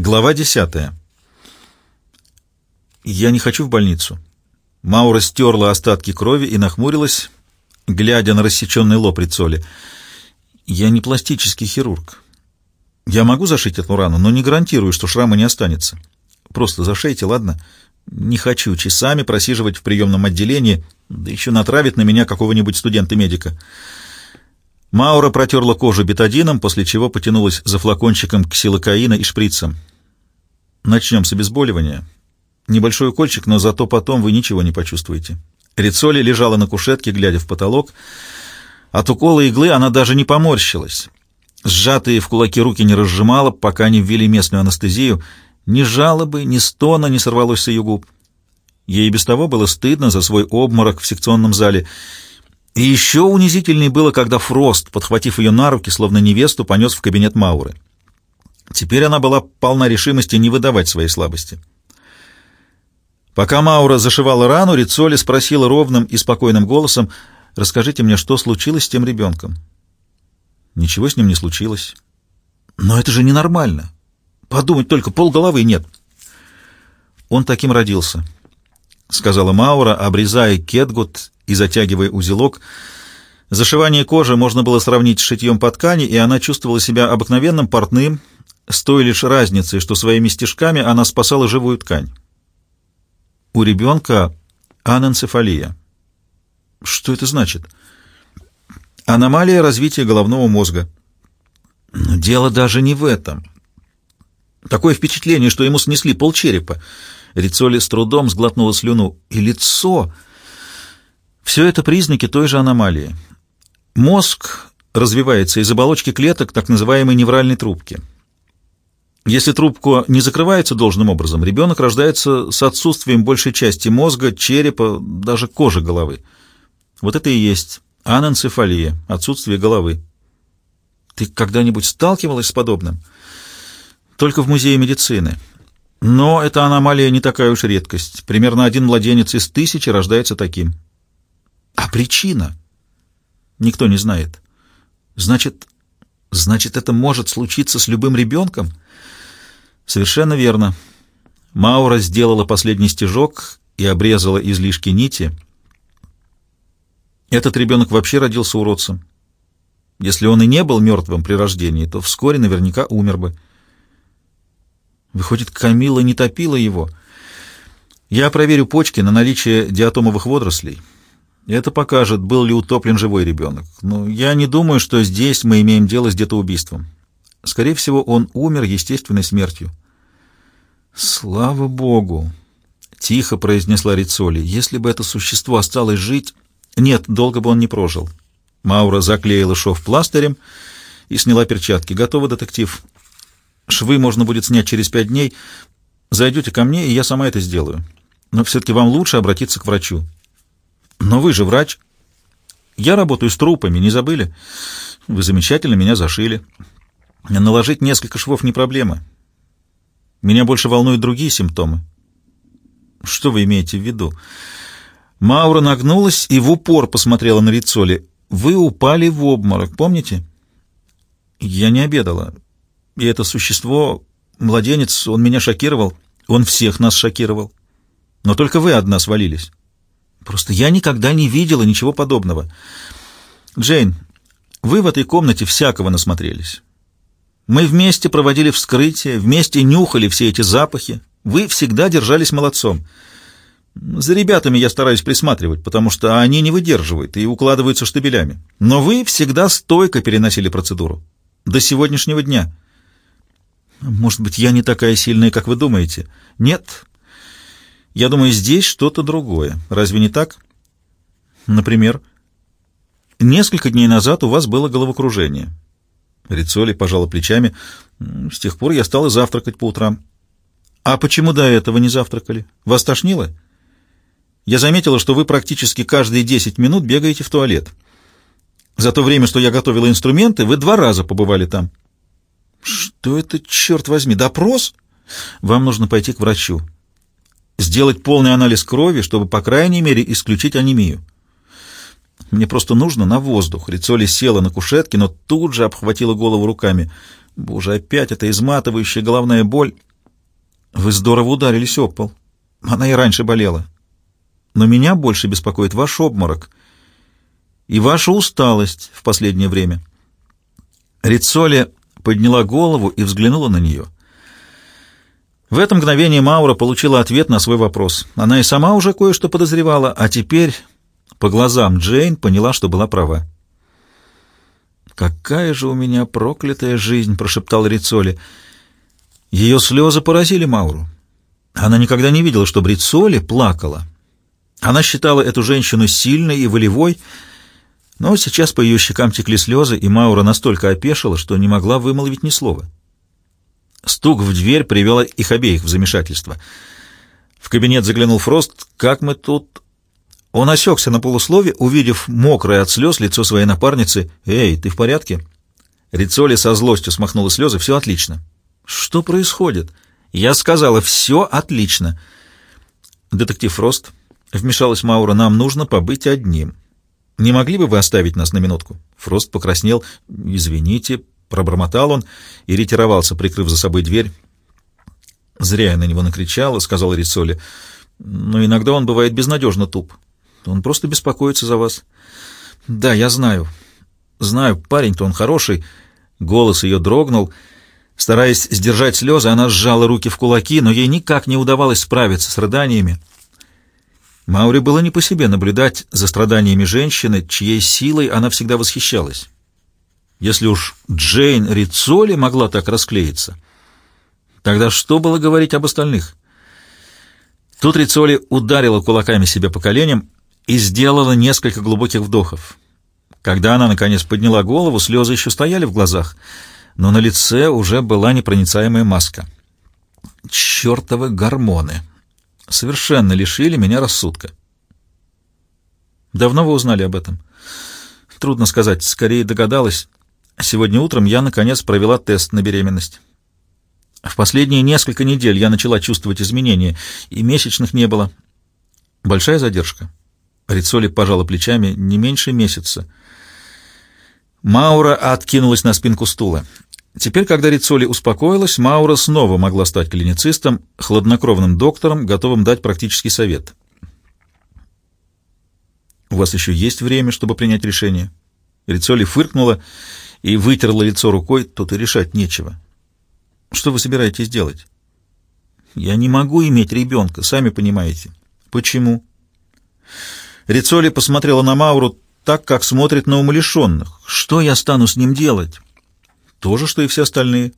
Глава десятая. «Я не хочу в больницу». Маура стерла остатки крови и нахмурилась, глядя на рассеченный лоб Рицоли. «Я не пластический хирург. Я могу зашить эту рану, но не гарантирую, что шрама не останется. Просто зашейте, ладно? Не хочу часами просиживать в приемном отделении, да еще натравит на меня какого-нибудь студента-медика». Маура протерла кожу бетадином, после чего потянулась за флакончиком ксилокаина и шприцем. Начнем с обезболивания. Небольшой укольчик, но зато потом вы ничего не почувствуете. Рицоли лежала на кушетке, глядя в потолок. От укола иглы она даже не поморщилась. Сжатые в кулаки руки не разжимала, пока не ввели местную анестезию. Ни жалобы, ни стона не сорвалось с ее губ. Ей без того было стыдно за свой обморок в секционном зале. И еще унизительнее было, когда Фрост, подхватив ее на руки, словно невесту, понес в кабинет Мауры. Теперь она была полна решимости не выдавать своей слабости. Пока Маура зашивала рану, Рицоли спросила ровным и спокойным голосом, «Расскажите мне, что случилось с тем ребенком?» «Ничего с ним не случилось». «Но это же ненормально. Подумать только, полголовы нет». «Он таким родился», — сказала Маура, обрезая кетгут и затягивая узелок. Зашивание кожи можно было сравнить с шитьем по ткани, и она чувствовала себя обыкновенным портным, с той лишь разницей, что своими стежками она спасала живую ткань. У ребенка аненцефалия. Что это значит? Аномалия развития головного мозга. Но дело даже не в этом. Такое впечатление, что ему снесли полчерепа. Рицоли с трудом сглотнула слюну. И лицо... Все это признаки той же аномалии. Мозг развивается из оболочки клеток так называемой невральной трубки. Если трубка не закрывается должным образом, ребенок рождается с отсутствием большей части мозга, черепа, даже кожи головы. Вот это и есть аненцефалия, отсутствие головы. Ты когда-нибудь сталкивалась с подобным? Только в музее медицины. Но эта аномалия не такая уж редкость. Примерно один младенец из тысячи рождается таким. А причина? Никто не знает. Значит, значит, это может случиться с любым ребенком? Совершенно верно. Маура сделала последний стежок и обрезала излишки нити. Этот ребенок вообще родился уродцем. Если он и не был мертвым при рождении, то вскоре наверняка умер бы. Выходит, Камила не топила его. Я проверю почки на наличие диатомовых водорослей. Это покажет, был ли утоплен живой ребенок. Но я не думаю, что здесь мы имеем дело с детоубийством. Скорее всего, он умер естественной смертью. «Слава Богу!» — тихо произнесла Рицоли. «Если бы это существо осталось жить...» «Нет, долго бы он не прожил». Маура заклеила шов пластырем и сняла перчатки. «Готово, детектив. Швы можно будет снять через пять дней. Зайдете ко мне, и я сама это сделаю. Но все-таки вам лучше обратиться к врачу». «Но вы же врач». «Я работаю с трупами, не забыли?» «Вы замечательно меня зашили. Наложить несколько швов не проблема. Меня больше волнуют другие симптомы. Что вы имеете в виду? Маура нагнулась и в упор посмотрела на Рицоли. Вы упали в обморок, помните? Я не обедала. И это существо, младенец, он меня шокировал. Он всех нас шокировал. Но только вы одна свалились. Просто я никогда не видела ничего подобного. Джейн, вы в этой комнате всякого насмотрелись. Мы вместе проводили вскрытие, вместе нюхали все эти запахи. Вы всегда держались молодцом. За ребятами я стараюсь присматривать, потому что они не выдерживают и укладываются штабелями. Но вы всегда стойко переносили процедуру. До сегодняшнего дня. Может быть, я не такая сильная, как вы думаете? Нет. Я думаю, здесь что-то другое. Разве не так? Например, несколько дней назад у вас было головокружение. Рицоли пожала плечами. «С тех пор я стала завтракать по утрам». «А почему до этого не завтракали? Вас тошнило?» «Я заметила, что вы практически каждые десять минут бегаете в туалет. За то время, что я готовила инструменты, вы два раза побывали там». «Что это, черт возьми, допрос?» «Вам нужно пойти к врачу. Сделать полный анализ крови, чтобы, по крайней мере, исключить анемию». Мне просто нужно на воздух. Рицоли села на кушетке, но тут же обхватила голову руками. Боже, опять эта изматывающая головная боль. Вы здорово ударились об пол. Она и раньше болела. Но меня больше беспокоит ваш обморок и ваша усталость в последнее время. Рицоли подняла голову и взглянула на нее. В это мгновение Маура получила ответ на свой вопрос. Она и сама уже кое-что подозревала, а теперь по глазам Джейн поняла, что была права. «Какая же у меня проклятая жизнь!» — прошептал Рицоли. Ее слезы поразили Мауру. Она никогда не видела, чтобы Рицоли плакала. Она считала эту женщину сильной и волевой, но сейчас по ее щекам текли слезы, и Маура настолько опешила, что не могла вымолвить ни слова. Стук в дверь привел их обеих в замешательство. В кабинет заглянул Фрост. «Как мы тут...» Он осекся на полуслове, увидев мокрое от слез лицо своей напарницы. «Эй, ты в порядке?» Рицоли со злостью смахнула слезы. «Все отлично». «Что происходит?» «Я сказала, все отлично». «Детектив Фрост», — вмешалась Маура, — «нам нужно побыть одним». Не могли бы вы оставить нас на минутку?» Фрост покраснел. «Извините», — пробормотал он и ретировался, прикрыв за собой дверь. «Зря я на него накричала», — сказала Рицоли. «Но иногда он бывает безнадежно туп. Он просто беспокоится за вас». «Да, я знаю. Знаю, парень-то он хороший». Голос ее дрогнул. Стараясь сдержать слезы, она сжала руки в кулаки, но ей никак не удавалось справиться с рыданиями. Мауре было не по себе наблюдать за страданиями женщины, чьей силой она всегда восхищалась. Если уж Джейн Рицоли могла так расклеиться, тогда что было говорить об остальных? Тут Рицоли ударила кулаками себя по коленям и сделала несколько глубоких вдохов. Когда она, наконец, подняла голову, слезы еще стояли в глазах, но на лице уже была непроницаемая маска. «Чертовы гормоны!» совершенно лишили меня рассудка. Давно вы узнали об этом? Трудно сказать, скорее догадалась. Сегодня утром я, наконец, провела тест на беременность. В последние несколько недель я начала чувствовать изменения, и месячных не было. Большая задержка. Рицоли пожала плечами не меньше месяца. Маура откинулась на спинку стула. Теперь, когда Рицоли успокоилась, Маура снова могла стать клиницистом, хладнокровным доктором, готовым дать практический совет. «У вас еще есть время, чтобы принять решение?» Рицоли фыркнула и вытерла лицо рукой, тут и решать нечего. «Что вы собираетесь делать?» «Я не могу иметь ребенка, сами понимаете». «Почему?» Рицоли посмотрела на Мауру так, как смотрит на умалишенных. «Что я стану с ним делать?» То же, что и все остальные.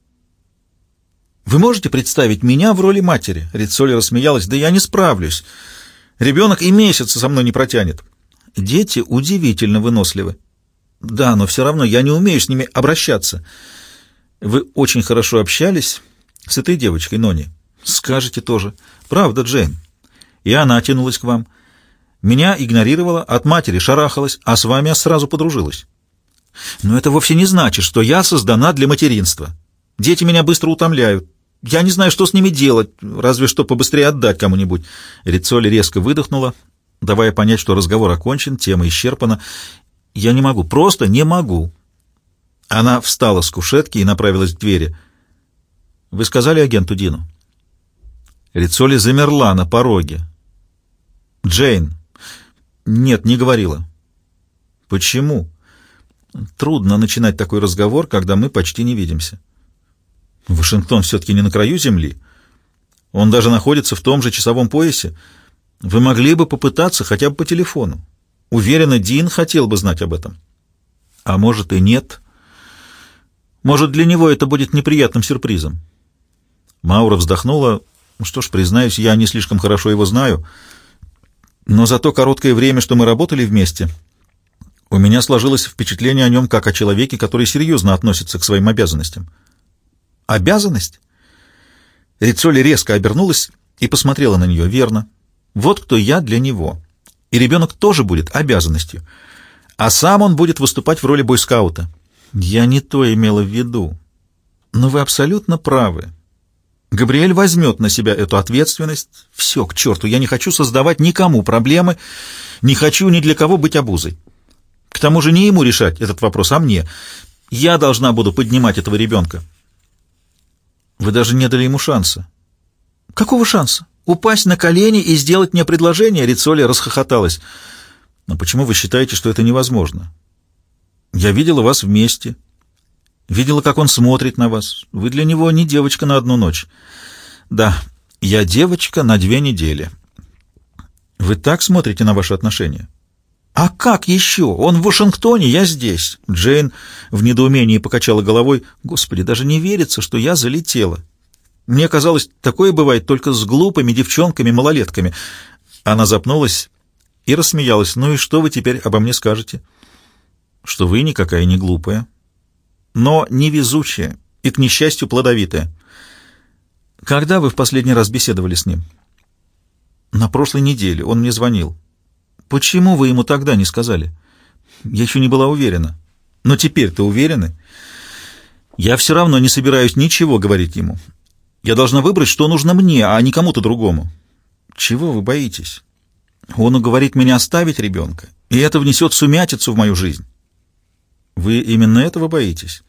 «Вы можете представить меня в роли матери?» Рицоли рассмеялась. «Да я не справлюсь. Ребенок и месяца со мной не протянет. Дети удивительно выносливы. Да, но все равно я не умею с ними обращаться. Вы очень хорошо общались с этой девочкой, Нони. Скажете тоже. Правда, Джейн. И она тянулась к вам. Меня игнорировала, от матери шарахалась, а с вами сразу подружилась. Но это вовсе не значит, что я создана для материнства. Дети меня быстро утомляют. Я не знаю, что с ними делать, разве что побыстрее отдать кому-нибудь. Рицоли резко выдохнула, давая понять, что разговор окончен, тема исчерпана. Я не могу, просто не могу. Она встала с кушетки и направилась к двери. «Вы сказали агенту Дину?» Рицоли замерла на пороге. «Джейн?» «Нет, не говорила». «Почему?» Трудно начинать такой разговор, когда мы почти не видимся. Вашингтон все-таки не на краю земли. Он даже находится в том же часовом поясе. Вы могли бы попытаться хотя бы по телефону. Уверена, Дин хотел бы знать об этом. А может и нет. Может, для него это будет неприятным сюрпризом. Маура вздохнула. Ну что ж, признаюсь, я не слишком хорошо его знаю. Но за то короткое время, что мы работали вместе, у меня сложилось впечатление о нем как о человеке, который серьезно относится к своим обязанностям. Обязанность? Рицоли резко обернулась и посмотрела на нее. Верно. Вот кто я для него. И ребенок тоже будет обязанностью. А сам он будет выступать в роли бойскаута. Я не то имела в виду. Но вы абсолютно правы. Габриэль возьмет на себя эту ответственность. Все, к черту, я не хочу создавать никому проблемы, не хочу ни для кого быть обузой. К тому же не ему решать этот вопрос, а мне. Я должна буду поднимать этого ребенка. Вы даже не дали ему шанса. Какого шанса? Упасть на колени и сделать мне предложение?» Рицоли расхохоталась. «Но почему вы считаете, что это невозможно? Я видела вас вместе. Видела, как он смотрит на вас. Вы для него не девочка на одну ночь. Да, я девочка на две недели. Вы так смотрите на ваши отношения?» «А как еще? Он в Вашингтоне, я здесь». Джейн в недоумении покачала головой. «Господи, даже не верится, что я залетела. Мне казалось, такое бывает только с глупыми девчонками-малолетками». Она запнулась и рассмеялась. «Ну и что вы теперь обо мне скажете?» «Что вы никакая не глупая, но невезучая и, к несчастью, плодовитая». «Когда вы в последний раз беседовали с ним?» «На прошлой неделе. Он мне звонил». Почему вы ему тогда не сказали? Я еще не была уверена. Но теперь-то уверены? Я все равно не собираюсь ничего говорить ему. Я должна выбрать, что нужно мне, а не кому-то другому. Чего вы боитесь? Он уговорит меня оставить ребенка, и это внесет сумятицу в мою жизнь. Вы именно этого боитесь?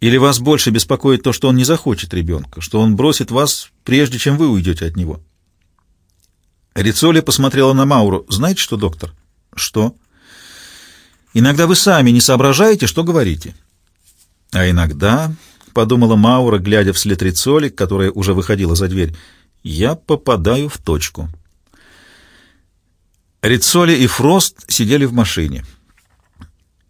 Или вас больше беспокоит то, что он не захочет ребенка, что он бросит вас, прежде чем вы уйдете от него?» Рицоли посмотрела на Мауру. «Знаете что, доктор?» «Что?» «Иногда вы сами не соображаете, что говорите». «А иногда», — подумала Маура, глядя вслед Рицоли, которая уже выходила за дверь, — «я попадаю в точку». Рицоли и Фрост сидели в машине.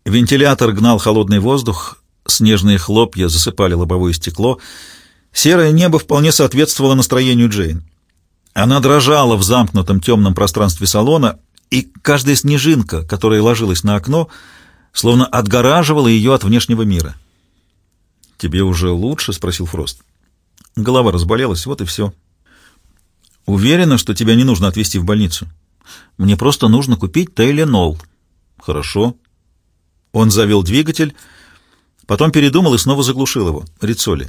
Вентилятор гнал холодный воздух, снежные хлопья засыпали лобовое стекло. Серое небо вполне соответствовало настроению Джейн. Она дрожала в замкнутом темном пространстве салона, и каждая снежинка, которая ложилась на окно, словно отгораживала ее от внешнего мира. «Тебе уже лучше?» — спросил Фрост. Голова разболелась, вот и все. «Уверена, что тебя не нужно отвезти в больницу. Мне просто нужно купить Тейленол». «Хорошо». Он завел двигатель, потом передумал и снова заглушил его. «Рицоли».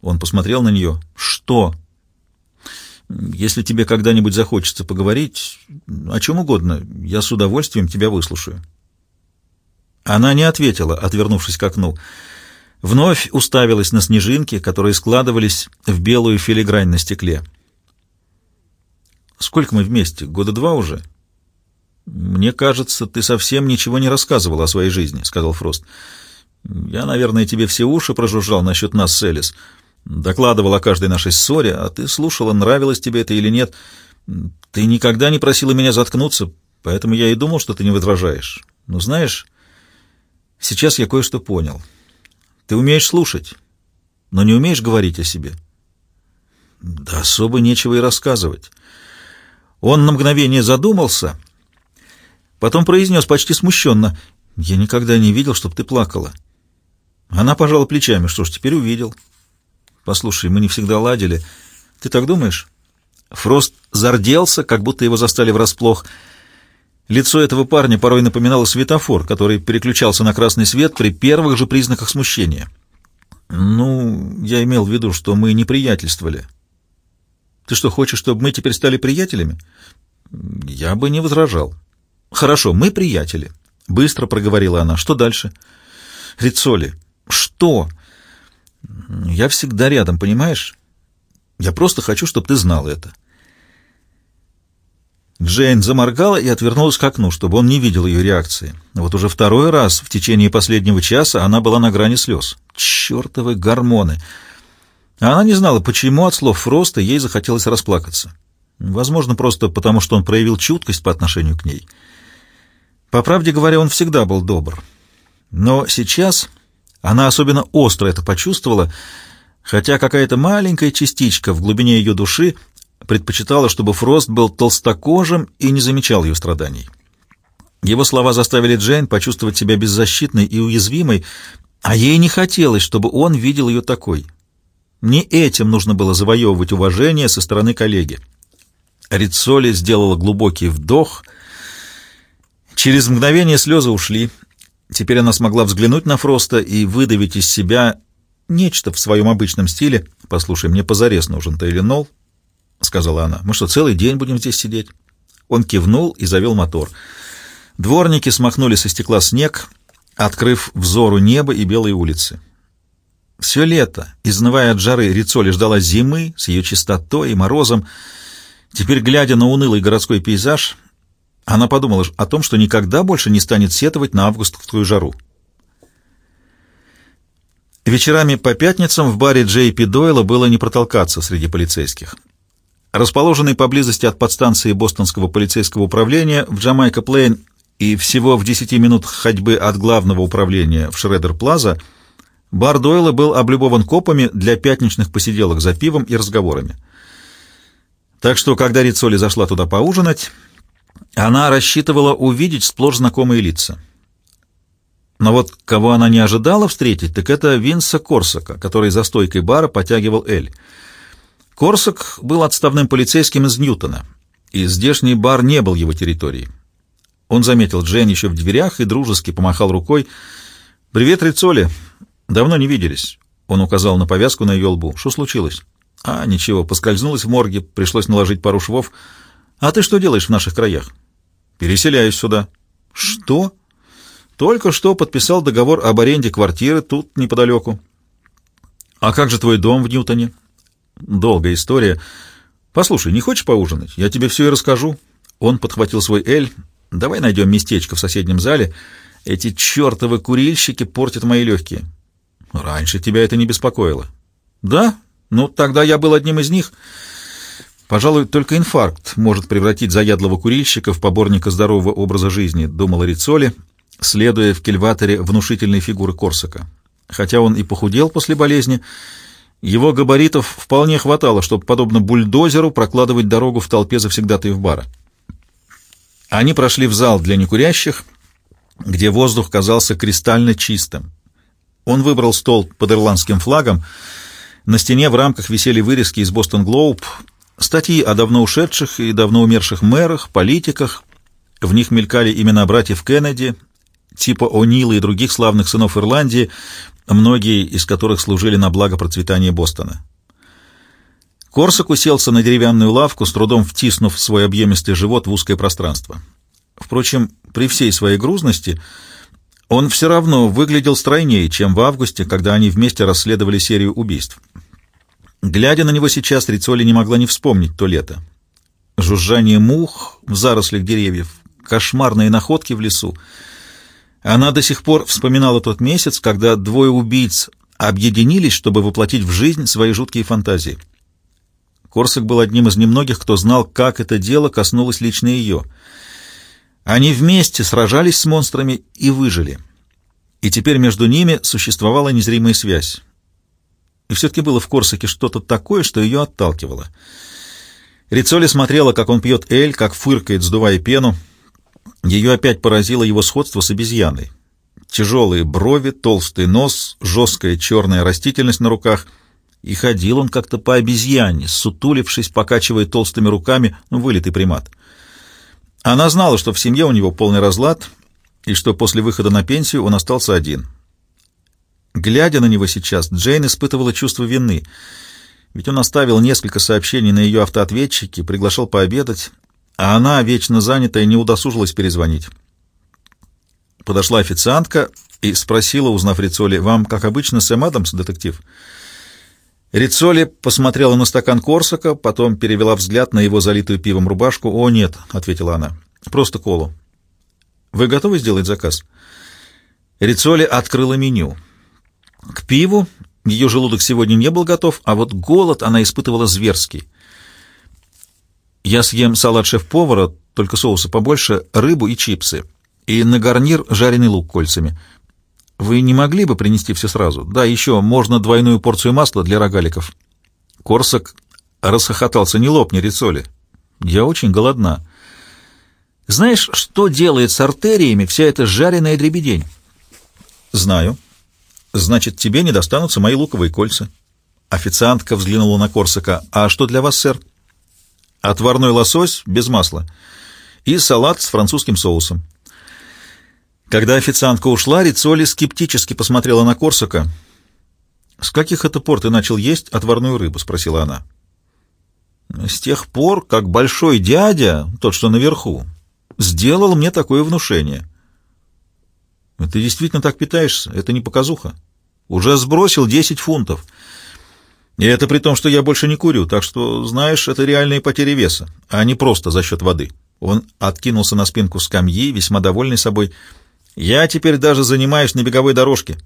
Он посмотрел на нее. «Что?» Если тебе когда-нибудь захочется поговорить о чем угодно, я с удовольствием тебя выслушаю». Она не ответила, отвернувшись к окну. Вновь уставилась на снежинки, которые складывались в белую филигрань на стекле. «Сколько мы вместе? Года два уже?» «Мне кажется, ты совсем ничего не рассказывал о своей жизни», — сказал Фрост. «Я, наверное, тебе все уши прожужжал насчет нас с Элис». Докладывал о каждой нашей ссоре, а ты слушала, нравилось тебе это или нет. Ты никогда не просила меня заткнуться, поэтому я и думал, что ты не возражаешь. Но знаешь, сейчас я кое-что понял. Ты умеешь слушать, но не умеешь говорить о себе. Да особо нечего и рассказывать. Он на мгновение задумался, потом произнес почти смущенно, «Я никогда не видел, чтобы ты плакала». Она пожала плечами, что ж, теперь увидел. Послушай, мы не всегда ладили. Ты так думаешь? Фрост зарделся, как будто его застали врасплох. Лицо этого парня порой напоминало светофор, который переключался на красный свет при первых же признаках смущения. Ну, я имел в виду, что мы не приятельствовали. Ты что, хочешь, чтобы мы теперь стали приятелями? Я бы не возражал. Хорошо, мы приятели. Быстро проговорила она. Что дальше? Рицоли. Что? Я всегда рядом, понимаешь? Я просто хочу, чтобы ты знал это. Джейн заморгала и отвернулась к окну, чтобы он не видел ее реакции. Вот уже второй раз в течение последнего часа она была на грани слез. Чертовы гормоны! она не знала, почему от слов Фроста ей захотелось расплакаться. Возможно, просто потому, что он проявил чуткость по отношению к ней. По правде говоря, он всегда был добр. Но сейчас она особенно остро это почувствовала, хотя какая-то маленькая частичка в глубине ее души предпочитала, чтобы Фрост был толстокожим и не замечал ее страданий. Его слова заставили Джейн почувствовать себя беззащитной и уязвимой, а ей не хотелось, чтобы он видел ее такой. Не этим нужно было завоевывать уважение со стороны коллеги. Рицоли сделала глубокий вдох. Через мгновение слезы ушли. Теперь она смогла взглянуть на Фроста и выдавить из себя нечто в своем обычном стиле. «Послушай, мне позарез нужен Тайленол», — сказала она. «Мы что, целый день будем здесь сидеть?» Он кивнул и завел мотор. Дворники смахнули со стекла снег, открыв взору небо и белые улицы. Все лето, изнывая от жары, Рицоли ждала зимы с ее чистотой и морозом. Теперь, глядя на унылый городской пейзаж, она подумала о том, что никогда больше не станет сетовать на августовскую жару. Вечерами по пятницам в баре Джей Пи Дойла было не протолкаться среди полицейских. Расположенный поблизости от подстанции Бостонского полицейского управления в Джамайка-Плейн и всего в 10 минутах ходьбы от главного управления в Шредер-Плаза, бар Дойла был облюбован копами для пятничных посиделок за пивом и разговорами. Так что, когда Риццоли зашла туда поужинать, она рассчитывала увидеть сплошь знакомые лица. Но вот кого она не ожидала встретить, так это Винса Корсака, который за стойкой бара потягивал эль. Корсак был отставным полицейским из Ньютона, и здешний бар не был его территорией. Он заметил Джен еще в дверях и дружески помахал рукой. «Привет, Рицоли! Давно не виделись». Он указал на повязку на ее лбу. «Что случилось?» «А, ничего, поскользнулась в морге, пришлось наложить пару швов. А ты что делаешь в наших краях?» «Переселяюсь сюда». «Что?» «Только что подписал договор об аренде квартиры тут неподалеку». «А как же твой дом в Ньютоне?» «Долгая история. Послушай, не хочешь поужинать? Я тебе все и расскажу». Он подхватил свой «Эль». «Давай найдем местечко в соседнем зале. Эти чертовы курильщики портят мои легкие». «Раньше тебя это не беспокоило». «Да? Ну, тогда я был одним из них». Пожалуй, только инфаркт может превратить заядлого курильщика в поборника здорового образа жизни, думала Рицоли, следуя в кельваторе внушительной фигуры Корсака. Хотя он и похудел после болезни, его габаритов вполне хватало, чтобы, подобно бульдозеру, прокладывать дорогу в толпе завсегдатаев бара. Они прошли в зал для некурящих, где воздух казался кристально чистым. Он выбрал стол под ирландским флагом. На стене в рамках висели вырезки из «Бостон Глоуб», Статьи о давно ушедших и давно умерших мэрах, политиках. В них мелькали имена братьев Кеннеди, типа О'Нила и других славных сынов Ирландии, многие из которых служили на благо процветания Бостона. Корсак уселся на деревянную лавку, с трудом втиснув свой объемистый живот в узкое пространство. Впрочем, при всей своей грузности он все равно выглядел стройнее, чем в августе, когда они вместе расследовали серию убийств. Глядя на него сейчас, Рицоли не могла не вспомнить то лето. Жужжание мух в зарослях деревьев, кошмарные находки в лесу. Она до сих пор вспоминала тот месяц, когда двое убийц объединились, чтобы воплотить в жизнь свои жуткие фантазии. Корсак был одним из немногих, кто знал, как это дело коснулось лично ее. Они вместе сражались с монстрами и выжили. И теперь между ними существовала незримая связь. И все-таки было в Корсаке что-то такое, что ее отталкивало. Рицоли смотрела, как он пьет эль, как фыркает, сдувая пену. Ее опять поразило его сходство с обезьяной. Тяжелые брови, толстый нос, жесткая черная растительность на руках. И ходил он как-то по обезьяне, сутулившись, покачивая толстыми руками, ну, вылитый примат. Она знала, что в семье у него полный разлад, и что после выхода на пенсию он остался один — Глядя на него сейчас, Джейн испытывала чувство вины. Ведь он оставил несколько сообщений на ее автоответчике, приглашал пообедать, а она, вечно занятая, не удосужилась перезвонить. Подошла официантка и спросила, узнав Рицоли, «Вам, как обычно, Сэм Адамс, детектив?» Рицоли посмотрела на стакан Корсака, потом перевела взгляд на его залитую пивом рубашку. «О, нет», — ответила она, — «просто колу». «Вы готовы сделать заказ?» Рицоли открыла меню. К пиву ее желудок сегодня не был готов, а вот голод она испытывала зверский. Я съем салат шеф-повара, только соуса побольше, рыбу и чипсы. И на гарнир жареный лук кольцами. Вы не могли бы принести все сразу? Да, еще можно двойную порцию масла для рогаликов. Корсак расхохотался. Не лопни, Рицоли. Я очень голодна. Знаешь, что делает с артериями вся эта жареная дребедень? Знаю. «Значит, тебе не достанутся мои луковые кольца». Официантка взглянула на Корсака. «А что для вас, сэр?» «Отварной лосось без масла и салат с французским соусом». Когда официантка ушла, Рицоли скептически посмотрела на Корсака. «С каких это пор ты начал есть отварную рыбу?» — спросила она. «С тех пор, как большой дядя, тот, что наверху, сделал мне такое внушение». «Ты действительно так питаешься? Это не показуха?» Уже сбросил 10 фунтов. И это при том, что я больше не курю, так что, знаешь, это реальные потери веса, а не просто за счет воды. Он откинулся на спинку скамьи, весьма довольный собой. Я теперь даже занимаюсь на беговой дорожке.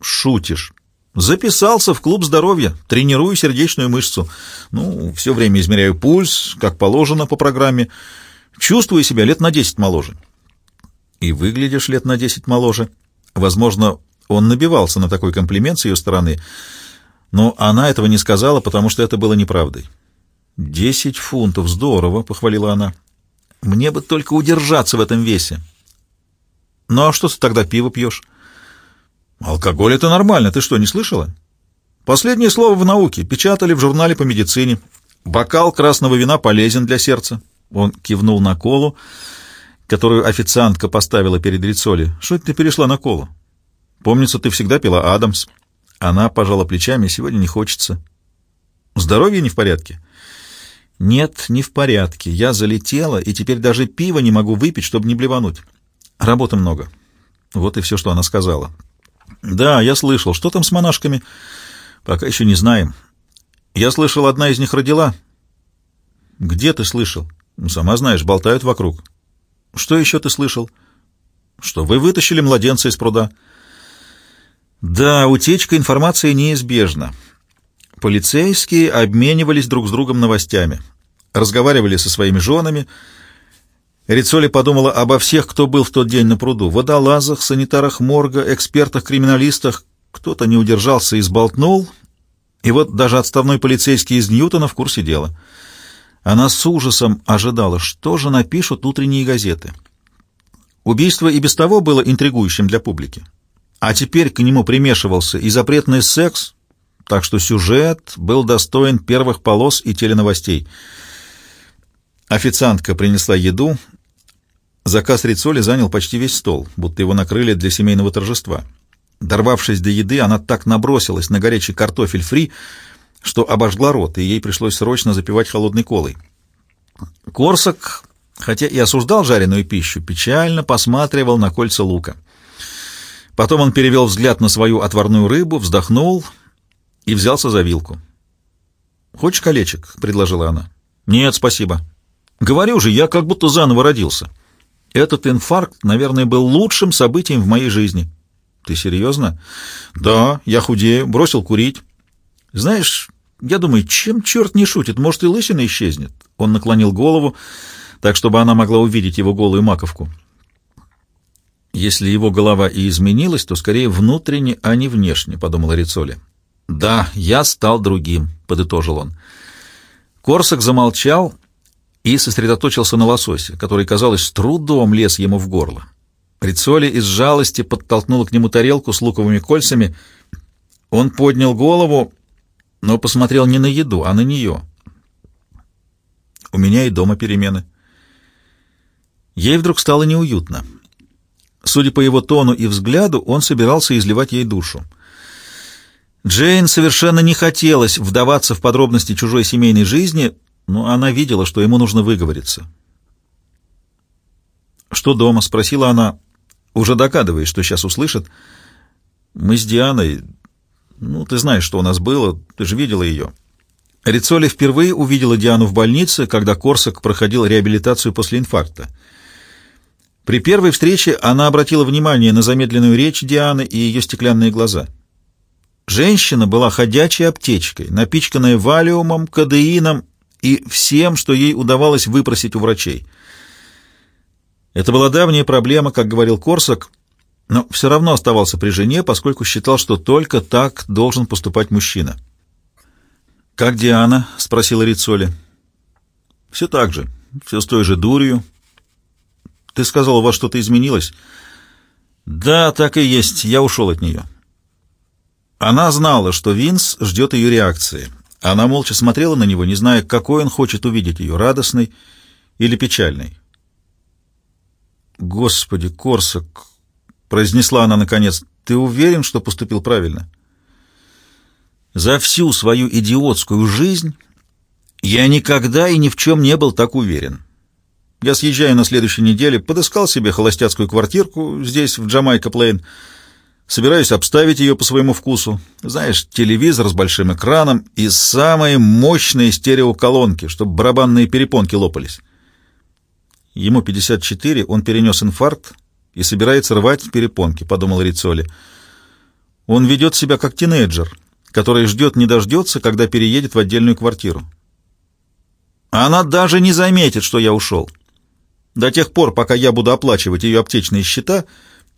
Шутишь. Записался в клуб здоровья, тренирую сердечную мышцу. Ну, все время измеряю пульс, как положено по программе. Чувствую себя лет на десять моложе. И выглядишь лет на десять моложе. Возможно, он набивался на такой комплимент с ее стороны, но она этого не сказала, потому что это было неправдой. «Десять фунтов, здорово», — похвалила она. «Мне бы только удержаться в этом весе». «Ну а что ты тогда пиво пьешь?» Алкоголь — это нормально, ты что, не слышала? Последнее слово в науке, печатали в журнале по медицине. Бокал красного вина полезен для сердца. Он кивнул на колу, которую официантка поставила перед Рицоли. Что ты перешла на колу? Помнится, ты всегда пила Адамс. Она пожала плечами, сегодня не хочется. Здоровье не в порядке? Нет, не в порядке. Я залетела, и теперь даже пиво не могу выпить, чтобы не блевануть. Работы много. Вот и все, что она сказала. Да, я слышал. Что там с монашками? Пока еще не знаем. Я слышал, одна из них родила. Где ты слышал? Сама знаешь, болтают вокруг. Что еще ты слышал? Что вы вытащили младенца из пруда. Да, утечка информации неизбежна. Полицейские обменивались друг с другом новостями. Разговаривали со своими женами, Рицоли подумала обо всех, кто был в тот день на пруду. Водолазах, санитарах морга, экспертах-криминалистах. Кто-то не удержался и сболтнул. И вот даже отставной полицейский из Ньютона в курсе дела. Она с ужасом ожидала, что же напишут утренние газеты. Убийство и без того было интригующим для публики. А теперь к нему примешивался и запретный секс, так что сюжет был достоин первых полос и теленовостей. Официантка принесла еду, Заказ рицоли занял почти весь стол, будто его накрыли для семейного торжества. Дорвавшись до еды, она так набросилась на горячий картофель фри, что обожгла рот, и ей пришлось срочно запивать холодной колой. Корсак, хотя и осуждал жареную пищу, печально посматривал на кольца лука. Потом он перевел взгляд на свою отварную рыбу, вздохнул и взялся за вилку. «Хочешь колечек?» — предложила она. «Нет, спасибо». «Говорю же, я как будто заново родился». Этот инфаркт, наверное, был лучшим событием в моей жизни. Ты серьезно? Да, я худею, бросил курить. Знаешь, я думаю, чем черт не шутит, может и лысина исчезнет. Он наклонил голову, так чтобы она могла увидеть его голую маковку. Если его голова и изменилась, то скорее внутренне, а не внешне, подумала Рицоли. Да, я стал другим, подытожил он. Корсак замолчал и сосредоточился на лососе, который, казалось, с трудом лез ему в горло. Рицоли из жалости подтолкнула к нему тарелку с луковыми кольцами. Он поднял голову, но посмотрел не на еду, а на нее. «У меня и дома перемены». Ей вдруг стало неуютно. Судя по его тону и взгляду, он собирался изливать ей душу. Джейн совершенно не хотелось вдаваться в подробности чужой семейной жизни, но она видела, что ему нужно выговориться. «Что дома?» — спросила она, уже догадываясь, что сейчас услышит. «Мы с Дианой... Ну, ты знаешь, что у нас было, ты же видела ее». Рицоли впервые увидела Диану в больнице, когда Корсак проходил реабилитацию после инфаркта. При первой встрече она обратила внимание на замедленную речь Дианы и ее стеклянные глаза. Женщина была ходячей аптечкой, напичканная валиумом, кадеином и всем, что ей удавалось выпросить у врачей. Это была давняя проблема, как говорил Корсак, но все равно оставался при жене, поскольку считал, что только так должен поступать мужчина. «Как Диана?» — спросила Рицоли. «Все так же, все с той же дурью. Ты сказал, у вас что-то изменилось?» «Да, так и есть, я ушел от нее». Она знала, что Винс ждет ее реакции. Она молча смотрела на него, не зная, какой он хочет увидеть ее, радостный или печальный. «Господи, Корсак!» — произнесла она наконец. «Ты уверен, что поступил правильно?» «За всю свою идиотскую жизнь я никогда и ни в чем не был так уверен. Я съезжаю на следующей неделе, подыскал себе холостяцкую квартирку здесь, в Джамайка-Плейн. Собираюсь обставить ее по своему вкусу. Знаешь, телевизор с большим экраном и самые мощные стереоколонки, чтобы барабанные перепонки лопались. Ему 54, он перенес инфаркт и собирается рвать перепонки, подумала Риццоли. Он ведет себя как тинейджер, который ждет не дождется, когда переедет в отдельную квартиру. Она даже не заметит, что я ушел. До тех пор, пока я буду оплачивать ее аптечные счета,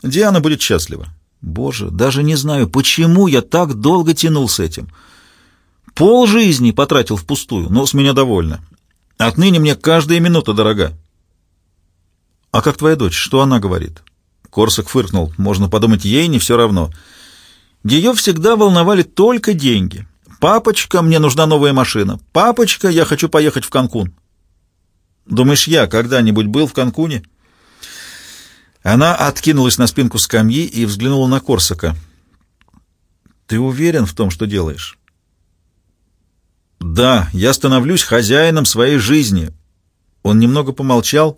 Диана будет счастлива. Боже, даже не знаю, почему я так долго тянул с этим. Пол жизни потратил впустую, но с меня довольно. Отныне мне каждая минута дорога. А как твоя дочь? Что она говорит? Корсак фыркнул. Можно подумать, ей не все равно. Ее всегда волновали только деньги. «Папочка, мне нужна новая машина. Папочка, я хочу поехать в Канкун». Думаешь, я когда-нибудь был в Канкуне? Она откинулась на спинку скамьи и взглянула на Корсака. «Ты уверен в том, что делаешь?» «Да, я становлюсь хозяином своей жизни». Он немного помолчал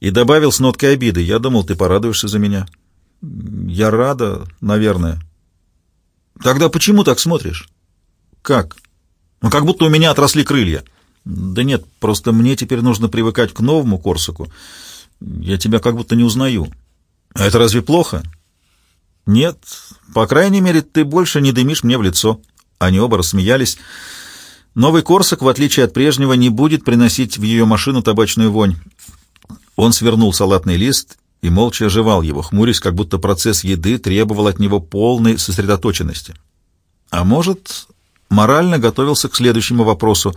и добавил с ноткой обиды. «Я думал, ты порадуешься за меня». «Я рада, наверное». «Тогда почему так смотришь?» «Как?» «Ну, как будто у меня отросли крылья». «Да нет, просто мне теперь нужно привыкать к новому Корсаку». Я тебя как будто не узнаю. А это разве плохо? Нет, по крайней мере, ты больше не дымишь мне в лицо. Они оба рассмеялись. Новый Корсак, в отличие от прежнего, не будет приносить в ее машину табачную вонь. Он свернул салатный лист и молча оживал его, хмурясь, как будто процесс еды требовал от него полной сосредоточенности. А может, морально готовился к следующему вопросу.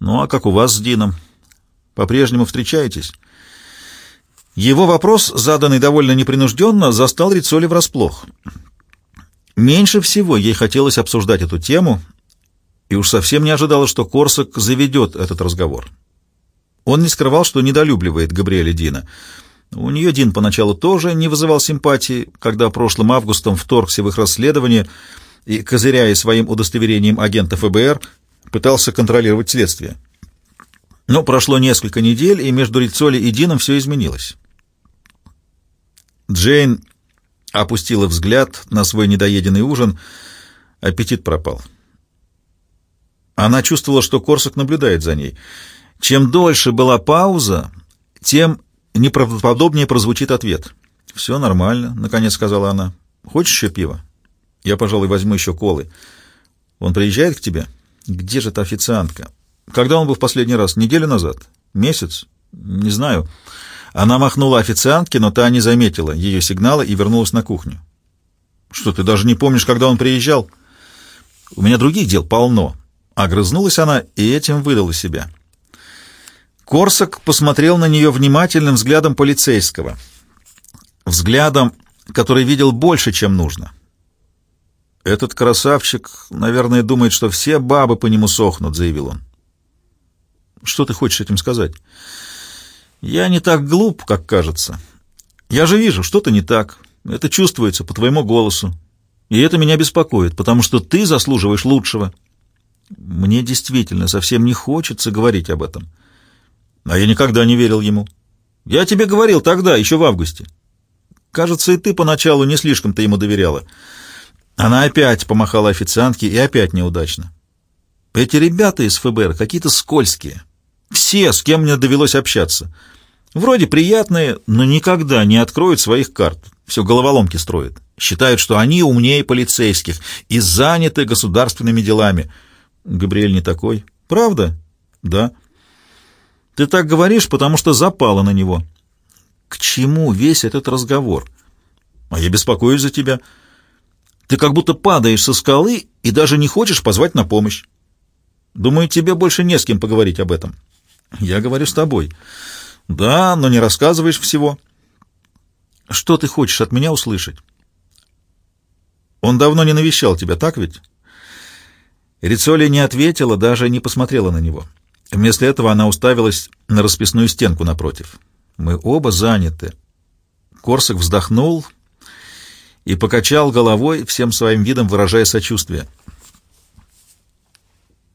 «Ну, а как у вас с Дином? По-прежнему встречаетесь?» Его вопрос, заданный довольно непринужденно, застал Рицоли врасплох. Меньше всего ей хотелось обсуждать эту тему, и уж совсем не ожидала, что Корсак заведет этот разговор. Он не скрывал, что недолюбливает Габриэля Дина. У нее Дин поначалу тоже не вызывал симпатии, когда прошлым августом вторгся в их расследование и, козыряя своим удостоверением агента ФБР, пытался контролировать следствие. Но прошло несколько недель, и между Рицоли и Дином все изменилось. Джейн опустила взгляд на свой недоеденный ужин. Аппетит пропал. Она чувствовала, что Корсак наблюдает за ней. Чем дольше была пауза, тем неправдоподобнее прозвучит ответ. «Все нормально», — наконец сказала она. «Хочешь еще пива?» «Я, пожалуй, возьму еще колы». «Он приезжает к тебе?» «Где же та официантка?» «Когда он был в последний раз? Неделю назад? Месяц?» «Не знаю». Она махнула официантке, но та не заметила ее сигнала и вернулась на кухню. «Что, ты даже не помнишь, когда он приезжал?» «У меня других дел полно». Огрызнулась она и этим выдала себя. Корсак посмотрел на нее внимательным взглядом полицейского. Взглядом, который видел больше, чем нужно. «Этот красавчик, наверное, думает, что все бабы по нему сохнут», — заявил он. «Что ты хочешь этим сказать?» Я не так глуп, как кажется. Я же вижу, что-то не так. Это чувствуется по твоему голосу. И это меня беспокоит, потому что ты заслуживаешь лучшего. Мне действительно совсем не хочется говорить об этом. А я никогда не верил ему. Я тебе говорил тогда, еще в августе. Кажется, и ты поначалу не слишком-то ему доверяла. Она опять помахала официантке и опять неудачно. Эти ребята из ФБР какие-то скользкие. Все, с кем мне довелось общаться. Вроде приятные, но никогда не откроют своих карт. Все головоломки строят. Считают, что они умнее полицейских и заняты государственными делами. Габриэль не такой. Правда? Да. Ты так говоришь, потому что запала на него. К чему весь этот разговор? А я беспокоюсь за тебя. Ты как будто падаешь со скалы и даже не хочешь позвать на помощь. Думаю, тебе больше не с кем поговорить об этом. Я говорю с тобой. Да, но не рассказываешь всего. Что ты хочешь от меня услышать? Он давно не навещал тебя, так ведь? Рицоли не ответила, даже не посмотрела на него. Вместо этого она уставилась на расписную стенку напротив. Мы оба заняты. Корсак вздохнул и покачал головой, всем своим видом выражая сочувствие.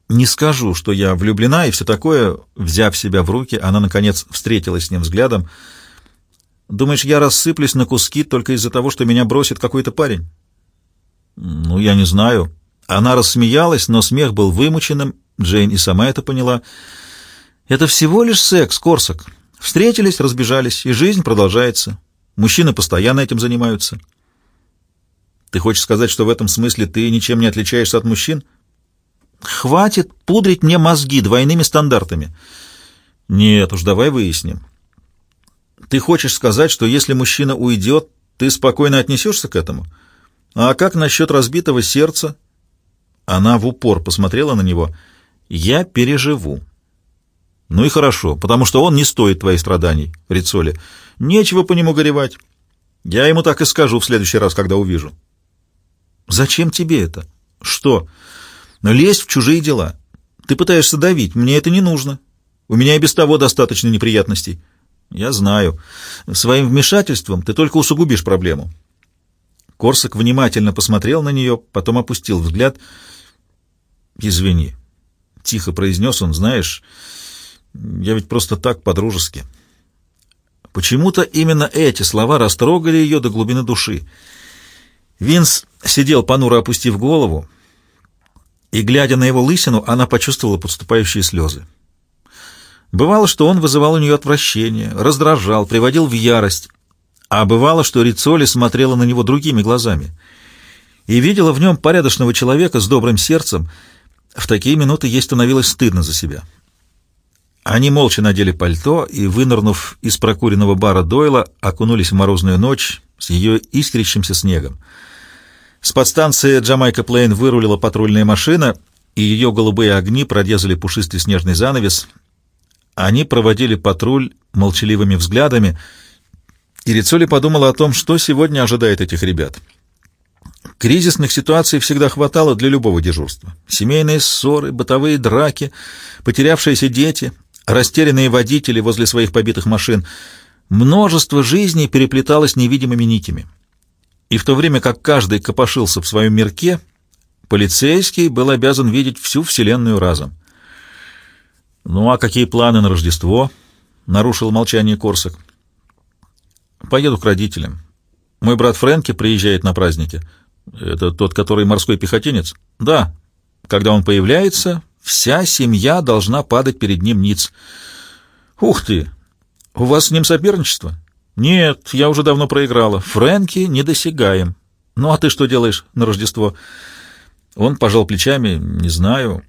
Не скажу, что я влюблена и все такое. Взяв себя в руки, она, наконец, встретилась с ним взглядом. Думаешь, я рассыплюсь на куски только из-за того, что меня бросит какой-то парень? Ну, я не знаю. Она рассмеялась, но смех был вымученным, Джейн и сама это поняла. Это всего лишь секс, Корсак. Встретились, разбежались, и жизнь продолжается. Мужчины постоянно этим занимаются. Ты хочешь сказать, что в этом смысле ты ничем не отличаешься от мужчин? Хватит пудрить мне мозги двойными стандартами. Нет уж, давай выясним. Ты хочешь сказать, что если мужчина уйдет, ты спокойно отнесешься к этому? А как насчет разбитого сердца? Она в упор посмотрела на него. Я переживу. Ну и хорошо, потому что он не стоит твоих страданий, Рицоли. Нечего по нему горевать. Я ему так и скажу в следующий раз, когда увижу. Зачем тебе это? Что? Лезть в чужие дела. Ты пытаешься давить, мне это не нужно. У меня и без того достаточно неприятностей. Я знаю. Своим вмешательством ты только усугубишь проблему. Корсак внимательно посмотрел на нее, потом опустил взгляд. «Извини», — тихо произнес он, — «знаешь, я ведь просто так, по-дружески». Почему-то именно эти слова растрогали ее до глубины души. Винс сидел понуро опустив голову, и, глядя на его лысину, она почувствовала подступающие слезы. Бывало, что он вызывал у нее отвращение, раздражал, приводил в ярость, а бывало, что Рицоли смотрела на него другими глазами и видела в нем порядочного человека с добрым сердцем. В такие минуты ей становилось стыдно за себя. Они молча надели пальто и, вынырнув из прокуренного бара Дойла, окунулись в морозную ночь с ее искрящимся снегом. С подстанции Джамайка Плейн вырулила патрульная машина, и ее голубые огни продезали пушистый снежный занавес. Они проводили патруль молчаливыми взглядами, и Рицоли подумала о том, что сегодня ожидает этих ребят. Кризисных ситуаций всегда хватало для любого дежурства. Семейные ссоры, бытовые драки, потерявшиеся дети, растерянные водители возле своих побитых машин. Множество жизней переплеталось невидимыми нитями. И в то время как каждый копошился в своем мирке, полицейский был обязан видеть всю Вселенную разом. «Ну а какие планы на Рождество?» — нарушил молчание Корсак. «Поеду к родителям. Мой брат Фрэнки приезжает на праздники. Это тот, который морской пехотинец?» «Да. Когда он появляется, вся семья должна падать перед ним ниц». «Ух ты! У вас с ним соперничество?» «Нет, я уже давно проиграла. Фрэнки недосягаем. Ну а ты что делаешь на Рождество?» Он пожал плечами. «Не знаю».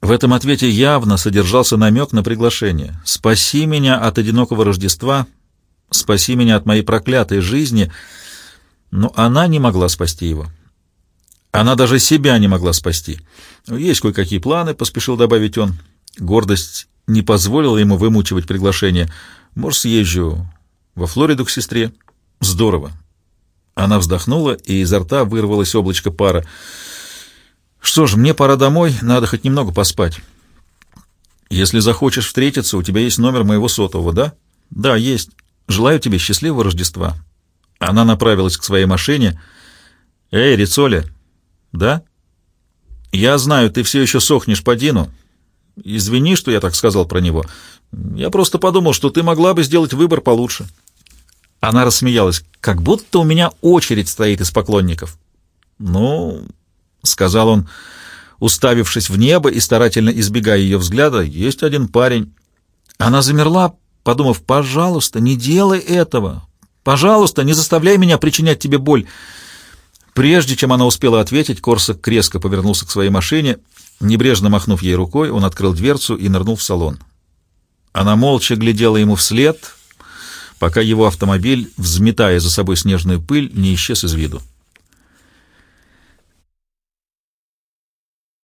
В этом ответе явно содержался намек на приглашение. «Спаси меня от одинокого Рождества, спаси меня от моей проклятой жизни». Но она не могла спасти его. Она даже себя не могла спасти. «Есть кое-какие планы», — поспешил добавить он. Гордость не позволила ему вымучивать приглашение. «Может, съезжу во Флориду к сестре. Здорово. Она вздохнула, и изо рта вырвалось облачко пара. Что ж, мне пора домой, надо хоть немного поспать. Если захочешь встретиться, у тебя есть номер моего сотового, да? Да, есть. Желаю тебе счастливого Рождества. Она направилась к своей машине. Эй, Рицоли. Да? Я знаю, ты все еще сохнешь по Дину. Извини, что я так сказал про него. Я просто подумал, что ты могла бы сделать выбор получше. Она рассмеялась. «Как будто у меня очередь стоит из поклонников». «Ну...» — сказал он, уставившись в небо и старательно избегая ее взгляда. «Есть один парень». Она замерла, подумав, «Пожалуйста, не делай этого. Пожалуйста, не заставляй меня причинять тебе боль». Прежде чем она успела ответить, Корсак резко повернулся к своей машине. Небрежно махнув ей рукой, он открыл дверцу и нырнул в салон. Она молча глядела ему вслед, пока его автомобиль, взметая за собой снежную пыль, не исчез из виду.